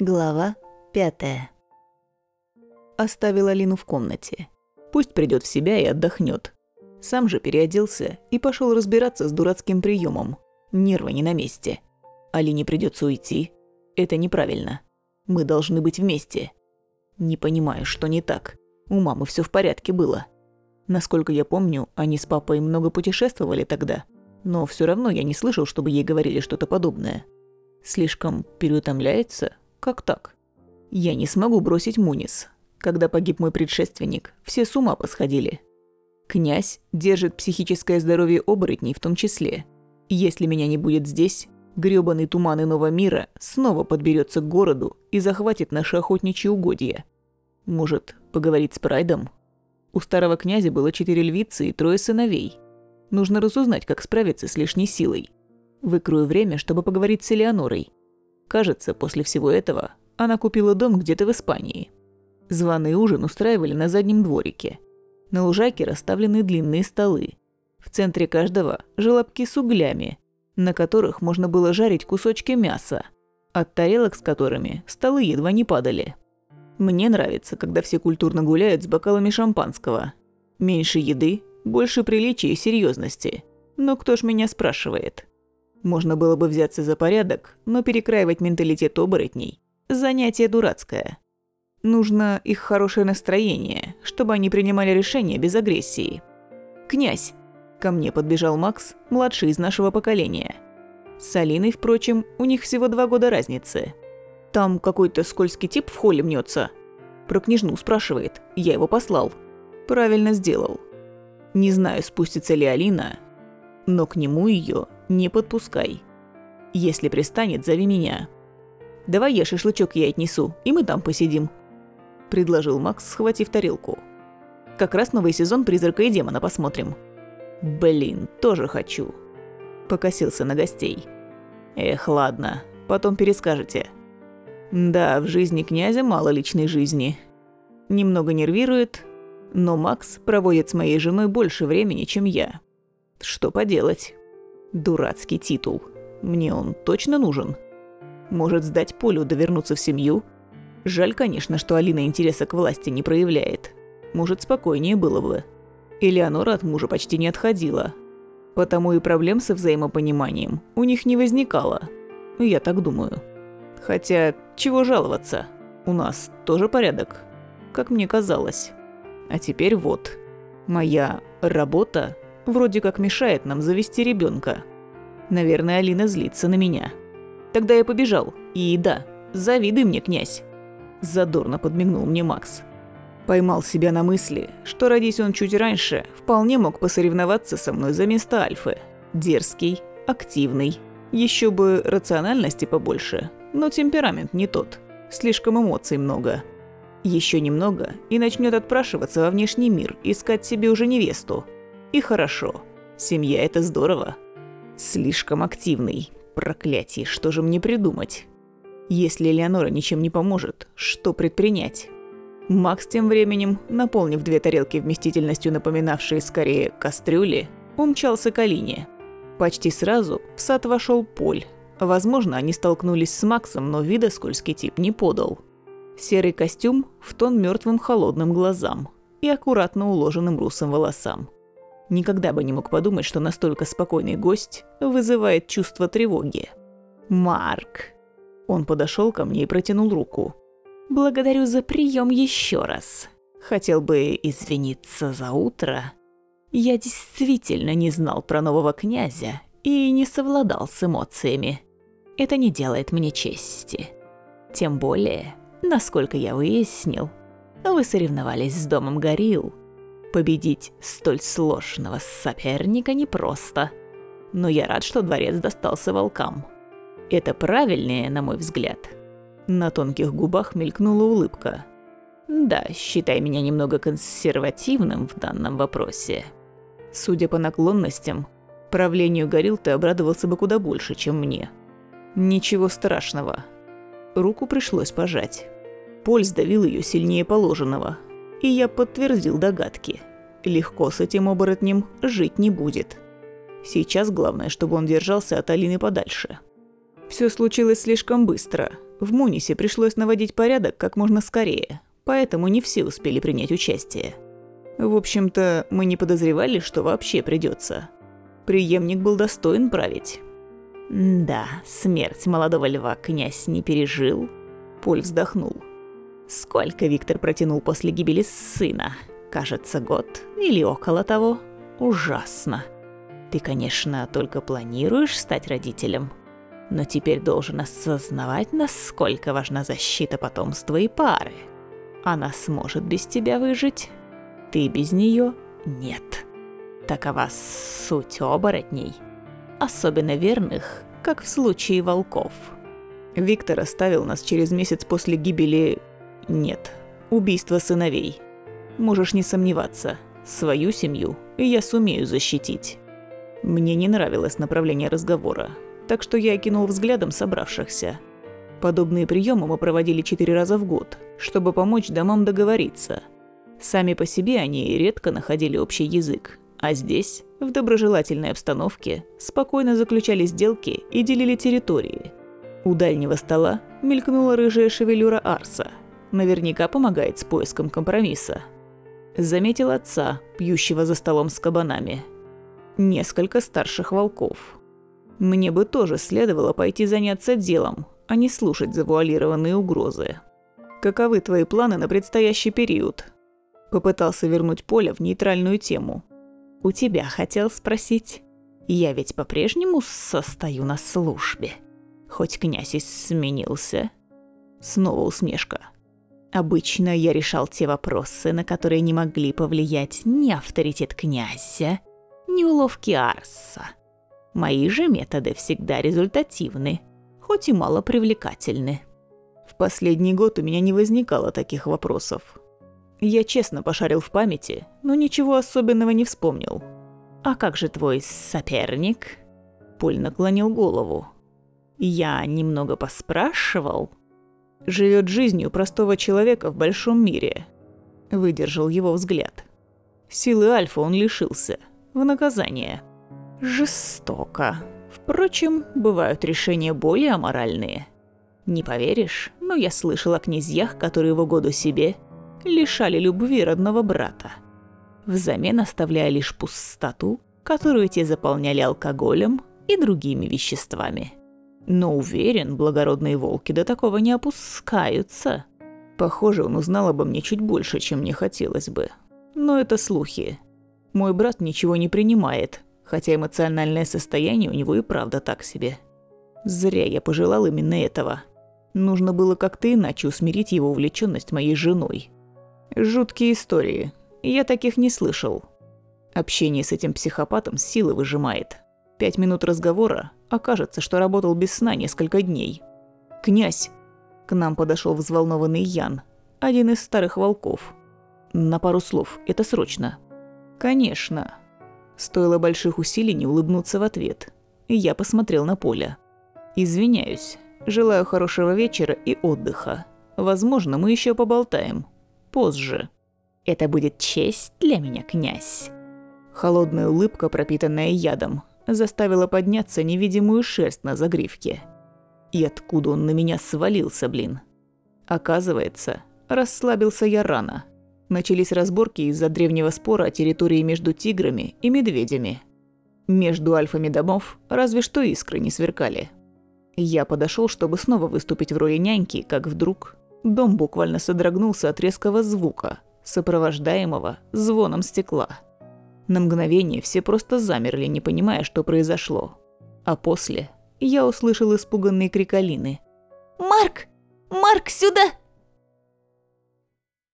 Глава пятая. Оставил Алину в комнате. Пусть придет в себя и отдохнет. Сам же переоделся и пошел разбираться с дурацким приемом. Нервы не на месте. Алине придется уйти. Это неправильно. Мы должны быть вместе. Не понимаю, что не так. У мамы все в порядке было. Насколько я помню, они с папой много путешествовали тогда. Но все равно я не слышал, чтобы ей говорили что-то подобное. Слишком переутомляется? Как так? Я не смогу бросить Мунис. Когда погиб мой предшественник, все с ума посходили. Князь держит психическое здоровье оборотней в том числе. Если меня не будет здесь, грёбаный туман иного мира снова подберется к городу и захватит наши охотничьи угодья. Может, поговорить с Прайдом? У старого князя было четыре львицы и трое сыновей. Нужно разузнать, как справиться с лишней силой. Выкрою время, чтобы поговорить с Элеонорой. Кажется, после всего этого она купила дом где-то в Испании. Званый ужин устраивали на заднем дворике. На лужайке расставлены длинные столы. В центре каждого – желобки с углями, на которых можно было жарить кусочки мяса, от тарелок с которыми столы едва не падали. Мне нравится, когда все культурно гуляют с бокалами шампанского. Меньше еды, больше приличия и серьезности. Но кто ж меня спрашивает? Можно было бы взяться за порядок, но перекраивать менталитет оборотней – занятие дурацкое. Нужно их хорошее настроение, чтобы они принимали решения без агрессии. «Князь!» – ко мне подбежал Макс, младший из нашего поколения. С Алиной, впрочем, у них всего два года разницы – там какой-то скользкий тип в холле мнется. Про княжну спрашивает. Я его послал. Правильно сделал. Не знаю, спустится ли Алина, но к нему ее не подпускай. Если пристанет, зови меня. Давай я шашлычок ей отнесу, и мы там посидим. Предложил Макс, схватив тарелку. Как раз новый сезон «Призрака и демона» посмотрим. Блин, тоже хочу. Покосился на гостей. Эх, ладно, потом перескажете. Да, в жизни князя мало личной жизни. Немного нервирует, но Макс проводит с моей женой больше времени, чем я. Что поделать? Дурацкий титул. Мне он точно нужен? Может сдать Полю да в семью? Жаль, конечно, что Алина интереса к власти не проявляет. Может, спокойнее было бы. Элеонора от мужа почти не отходила. Потому и проблем со взаимопониманием у них не возникало. Я так думаю. Хотя, чего жаловаться? У нас тоже порядок, как мне казалось. А теперь вот. Моя работа вроде как мешает нам завести ребенка. Наверное, Алина злится на меня. Тогда я побежал. И да, завидуй мне, князь. Задорно подмигнул мне Макс. Поймал себя на мысли, что родись он чуть раньше, вполне мог посоревноваться со мной за место Альфы. Дерзкий, активный, еще бы рациональности побольше, но темперамент не тот. Слишком эмоций много. Еще немного и начнет отпрашиваться во внешний мир, искать себе уже невесту. И хорошо. Семья – это здорово. Слишком активный. Проклятие, что же мне придумать? Если Элеонора ничем не поможет, что предпринять? Макс тем временем, наполнив две тарелки вместительностью напоминавшие скорее кастрюли, умчался к Алине. Почти сразу в сад вошел Поль, Возможно, они столкнулись с Максом, но вида скользкий тип не подал. Серый костюм в тон мертвым холодным глазам и аккуратно уложенным русым волосам. Никогда бы не мог подумать, что настолько спокойный гость вызывает чувство тревоги. «Марк!» Он подошел ко мне и протянул руку. «Благодарю за прием еще раз. Хотел бы извиниться за утро. Я действительно не знал про нового князя и не совладал с эмоциями. Это не делает мне чести. Тем более, насколько я выяснил, вы соревновались с домом Горил. Победить столь сложного соперника непросто. Но я рад, что дворец достался волкам. Это правильнее, на мой взгляд. На тонких губах мелькнула улыбка. Да, считай меня немного консервативным в данном вопросе. Судя по наклонностям, правлению Горил ты обрадовался бы куда больше, чем мне. Ничего страшного. Руку пришлось пожать. Поль сдавил ее сильнее положенного. И я подтвердил догадки. Легко с этим оборотнем жить не будет. Сейчас главное, чтобы он держался от Алины подальше. Все случилось слишком быстро. В Мунисе пришлось наводить порядок как можно скорее, поэтому не все успели принять участие. В общем-то, мы не подозревали, что вообще придется. Приемник был достоин править. Да, смерть молодого льва князь не пережил. Поль вздохнул. Сколько Виктор протянул после гибели сына? Кажется, год или около того. Ужасно. Ты, конечно, только планируешь стать родителем, но теперь должен осознавать, насколько важна защита потомства и пары. Она сможет без тебя выжить. Ты без нее нет. Такова суть оборотней. Особенно верных, как в случае волков. Виктор оставил нас через месяц после гибели... Нет, убийства сыновей. Можешь не сомневаться, свою семью я сумею защитить. Мне не нравилось направление разговора, так что я окинул взглядом собравшихся. Подобные приемы мы проводили четыре раза в год, чтобы помочь домам договориться. Сами по себе они редко находили общий язык, а здесь, в доброжелательной обстановке, спокойно заключали сделки и делили территории. У дальнего стола мелькнула рыжая шевелюра Арса. Наверняка помогает с поиском компромисса. Заметил отца, пьющего за столом с кабанами – несколько старших волков. Мне бы тоже следовало пойти заняться делом, а не слушать завуалированные угрозы. Каковы твои планы на предстоящий период? Попытался вернуть Поля в нейтральную тему. У тебя хотел спросить. Я ведь по-прежнему состою на службе. Хоть князь и сменился. Снова усмешка. Обычно я решал те вопросы, на которые не могли повлиять ни авторитет князя, ни уловки Арса. Мои же методы всегда результативны, хоть и мало привлекательны. В последний год у меня не возникало таких вопросов. Я честно пошарил в памяти, но ничего особенного не вспомнил. «А как же твой соперник?» Поль наклонил голову. «Я немного поспрашивал. Живет жизнью простого человека в большом мире». Выдержал его взгляд. Силы Альфа он лишился – в наказание. Жестоко. Впрочем, бывают решения более аморальные. Не поверишь, но я слышал о князьях, которые в угоду себе лишали любви родного брата, взамен оставляя лишь пустоту, которую те заполняли алкоголем и другими веществами. Но уверен, благородные волки до такого не опускаются. Похоже, он узнал обо мне чуть больше, чем мне хотелось бы. Но это слухи. Мой брат ничего не принимает, хотя эмоциональное состояние у него и правда так себе. Зря я пожелал именно этого. Нужно было как-то иначе усмирить его увлеченность моей женой. Жуткие истории. Я таких не слышал. Общение с этим психопатом силы выжимает. Пять минут разговора, окажется, что работал без сна несколько дней. «Князь!» К нам подошел взволнованный Ян, один из старых волков. «На пару слов, это срочно». «Конечно». Стоило больших усилий не улыбнуться в ответ. Я посмотрел на Поля. «Извиняюсь. Желаю хорошего вечера и отдыха. Возможно, мы еще поболтаем. Позже». «Это будет честь для меня, князь». Холодная улыбка, пропитанная ядом, заставила подняться невидимую шерсть на загривке. И откуда он на меня свалился, блин? Оказывается, расслабился я рано – Начались разборки из-за древнего спора о территории между тиграми и медведями. Между альфами домов разве что искры не сверкали. Я подошел, чтобы снова выступить в роли няньки, как вдруг дом буквально содрогнулся от резкого звука, сопровождаемого звоном стекла. На мгновение все просто замерли, не понимая, что произошло. А после я услышал испуганные крик Алины. «Марк! Марк, сюда!»